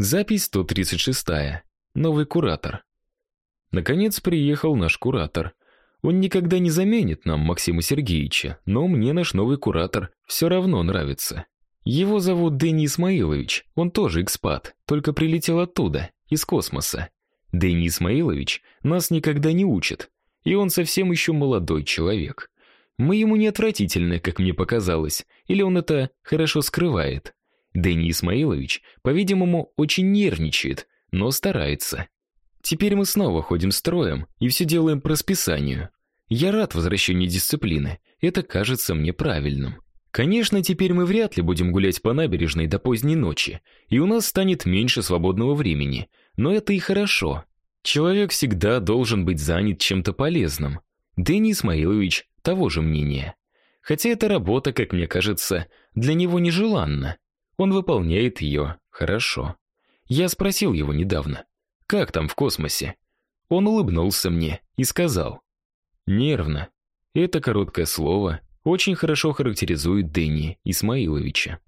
Запись 136. Новый куратор. Наконец приехал наш куратор. Он никогда не заменит нам Максима Сергеевича, но мне наш новый куратор все равно нравится. Его зовут Дени Исмаилович. Он тоже экспат, только прилетел оттуда, из космоса. Дени Исмаилович нас никогда не учит, и он совсем еще молодой человек. Мы ему не отвратительны, как мне показалось, или он это хорошо скрывает. Дени Исмаилович, по-видимому, очень нервничает, но старается. Теперь мы снова ходим строем и все делаем по расписанию. Я рад возвращению дисциплины. Это кажется мне правильным. Конечно, теперь мы вряд ли будем гулять по набережной до поздней ночи, и у нас станет меньше свободного времени. Но это и хорошо. Человек всегда должен быть занят чем-то полезным. Дени Исмаилович того же мнения. Хотя эта работа, как мне кажется, для него нежеланна. Он выполняет ее хорошо. Я спросил его недавно, как там в космосе. Он улыбнулся мне и сказал: "Нервно". Это короткое слово очень хорошо характеризует Дени Исмаиловича.